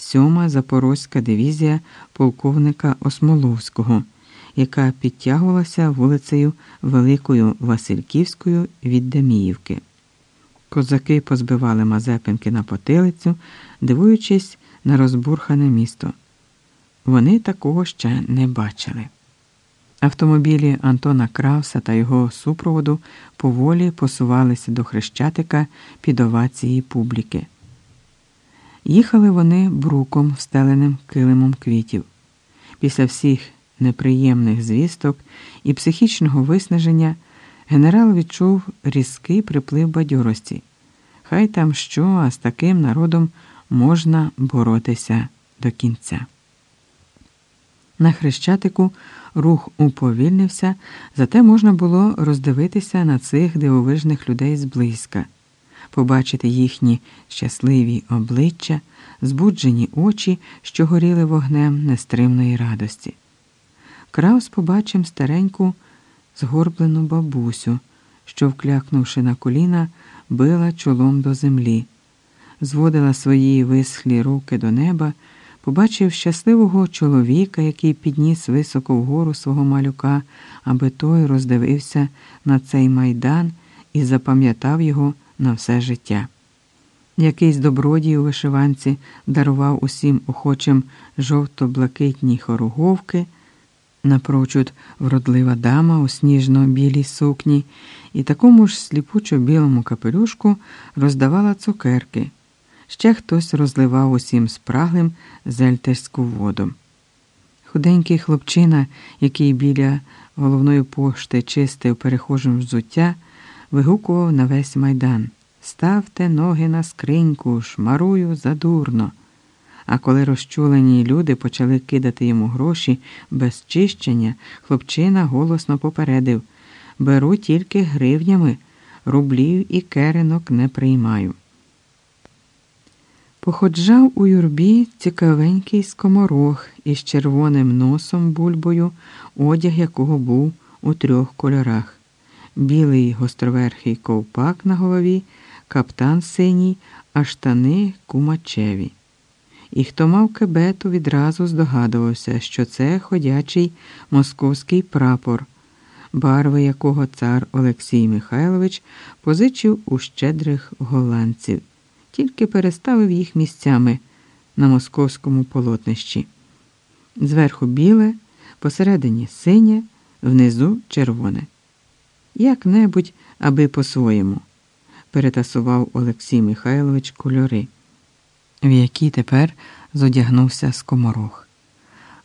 сьома Запорозька дивізія полковника Осмоловського, яка підтягувалася вулицею Великою Васильківською від Деміївки. Козаки позбивали Мазепинки на потилицю, дивуючись на розбурхане місто. Вони такого ще не бачили. Автомобілі Антона Кравса та його супроводу поволі посувалися до Хрещатика під овації публіки. Їхали вони бруком, встеленим килимом квітів. Після всіх неприємних звісток і психічного виснаження генерал відчув різкий приплив бадьорості. Хай там що, а з таким народом можна боротися до кінця. На Хрещатику рух уповільнився, зате можна було роздивитися на цих дивовижних людей зблизька, побачити їхні щасливі обличчя, збуджені очі, що горіли вогнем нестримної радості. Краус побачив стареньку згорблену бабусю, що, вклякнувши на коліна, била чолом до землі, зводила свої висхлі руки до неба побачив щасливого чоловіка, який підніс високо вгору свого малюка, аби той роздивився на цей майдан і запам'ятав його на все життя. Якийсь добродій у вишиванці дарував усім охочим жовто-блакитні хоруговки, напрочуд вродлива дама у сніжно-білій сукні і такому ж сліпучо білому капелюшку роздавала цукерки. Ще хтось розливав усім спраглим зельтерську воду. Худенький хлопчина, який біля головної пошти чистив перехожим взуття, вигукував на весь майдан Ставте ноги на скриньку, шмарую задурно. А коли розчулені люди почали кидати йому гроші без чищення, хлопчина голосно попередив Беру тільки гривнями, рублів і керенок не приймаю. Походжав у юрбі цікавенький скоморох із червоним носом бульбою, одяг якого був у трьох кольорах: білий гостроверхий ковпак на голові, каптан синій, а штани кумачеві. І хто мав кебету, відразу здогадувався, що це ходячий московський прапор, барви якого цар Олексій Михайлович позичив у щедрих голландців тільки переставив їх місцями на московському полотнищі. Зверху біле, посередині синє, внизу червоне. Як небудь, аби по-своєму, перетасував Олексій Михайлович кольори, в які тепер зодягнувся скоморох.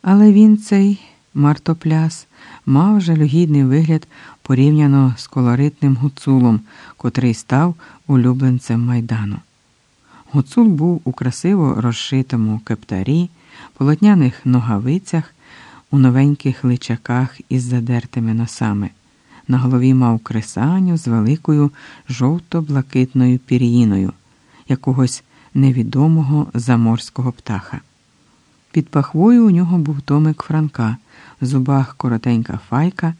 Але він цей мартопляс мав жалюгідний вигляд порівняно з колоритним гуцулом, котрий став улюбленцем майдану. Гуцул був у красиво розшитому кептарі, полотняних ногавицях, у новеньких личаках із задертими носами. На голові мав кресаню з великою жовто-блакитною пір'їною, якогось невідомого заморського птаха. Під пахвою у нього був томик Франка, в зубах коротенька файка,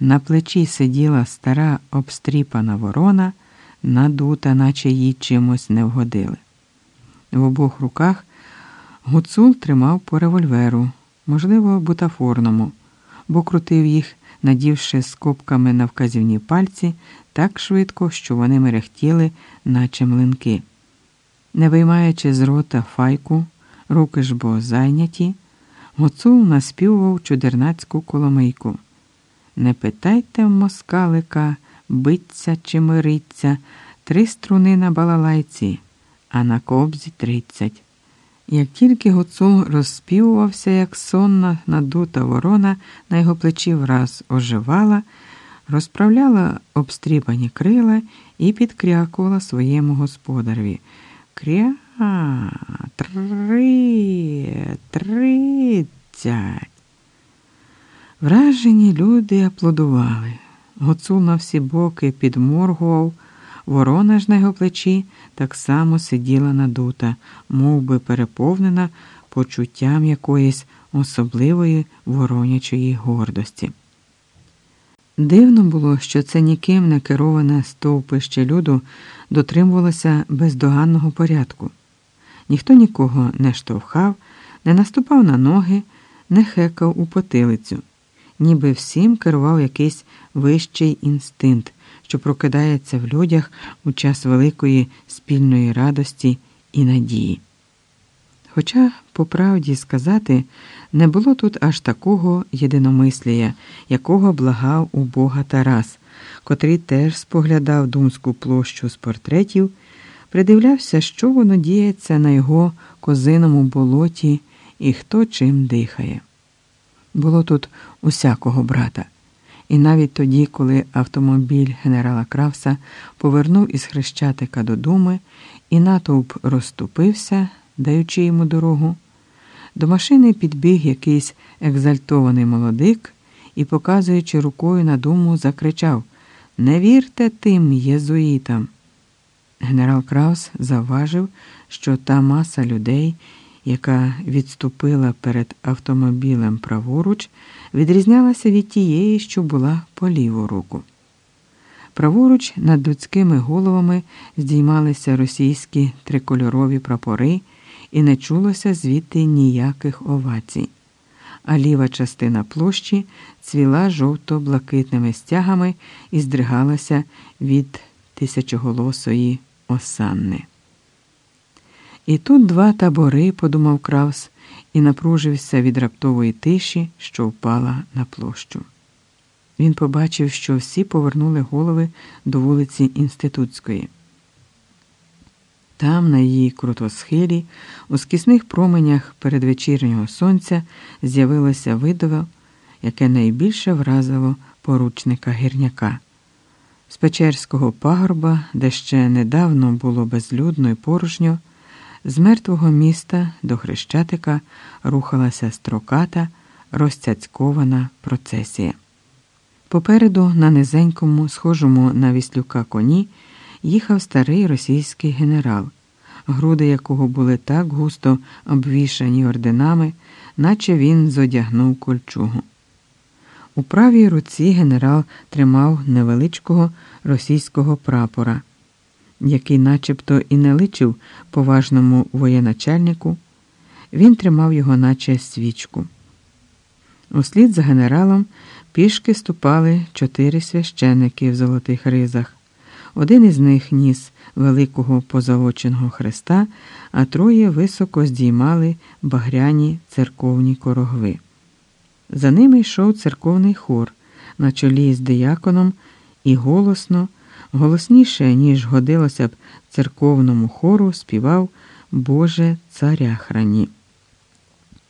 на плечі сиділа стара обстріпана ворона, надута, наче їй чимось не вгодили. В обох руках гуцул тримав по револьверу, можливо, бутафорному, бо крутив їх, надівши скобками на вказівні пальці так швидко, що вони мерехтіли, наче млинки. Не виймаючи з рота файку, руки ж бо зайняті, гуцул наспівував чудернацьку коломийку. Не питайте в москалика, биться чи мириться, три струни на балалайці а на кобзі тридцять. Як тільки Гуцул розспівувався, як сонна надута ворона, на його плечі враз оживала, розправляла обстріпані крила і підкрякувала своєму господареві. Кря три, тридцять. Вражені люди аплодували. Гуцул на всі боки підморгував. Ворона ж на його плечі так само сиділа надута, мов би переповнена почуттям якоїсь особливої воронячої гордості. Дивно було, що це ніким не кероване стовпище люду дотримувалося бездоганного порядку. Ніхто нікого не штовхав, не наступав на ноги, не хекав у потилицю, ніби всім керував якийсь вищий інстинкт, що прокидається в людях у час великої спільної радості і надії. Хоча, по правді сказати, не було тут аж такого єдиномислія, якого благав у Бога Тарас, котрий теж споглядав думську площу з портретів, придивлявся, що воно діється на його козиному болоті і хто чим дихає. Було тут усякого брата. І навіть тоді, коли автомобіль генерала Кравса повернув із Хрещатика додому, і натовп розступився, даючи йому дорогу, до машини підбіг якийсь екзальтований молодик і, показуючи рукою на думу, закричав Не вірте тим єзуїтам. Генерал Краус завважив, що та маса людей, яка відступила перед автомобілем праворуч, відрізнялася від тієї, що була по ліву руку. Праворуч над людськими головами здіймалися російські трикольорові прапори, і не чулося звідти ніяких овацій, а ліва частина площі цвіла жовто-блакитними стягами і здригалася від тисячоголосої осанни. І тут два табори, подумав Кравс, і напружився від раптової тиші, що впала на площу. Він побачив, що всі повернули голови до вулиці Інститутської. Там, на її крутосхилі, у скісних променях передвечірнього сонця з'явилося видово, яке найбільше вразило поручника гірняка. З Печерського пагорба, де ще недавно було безлюдно і порожньо, з мертвого міста до Хрещатика рухалася строката, розцяцькована процесія. Попереду, на низенькому, схожому на віслюка коні, їхав старий російський генерал, груди якого були так густо обвішані орденами, наче він зодягнув кольчугу. У правій руці генерал тримав невеличкого російського прапора, який начебто і не личив поважному воєначальнику, він тримав його, наче свічку. Услід за генералом пішки ступали чотири священики в золотих ризах. Один із них ніс великого позолоченого хреста, а троє високо здіймали багряні церковні корогви. За ними йшов церковний хор на чолі з дияконом і голосно, голосніше, ніж годилося б церковному хору, співав Боже царя храні.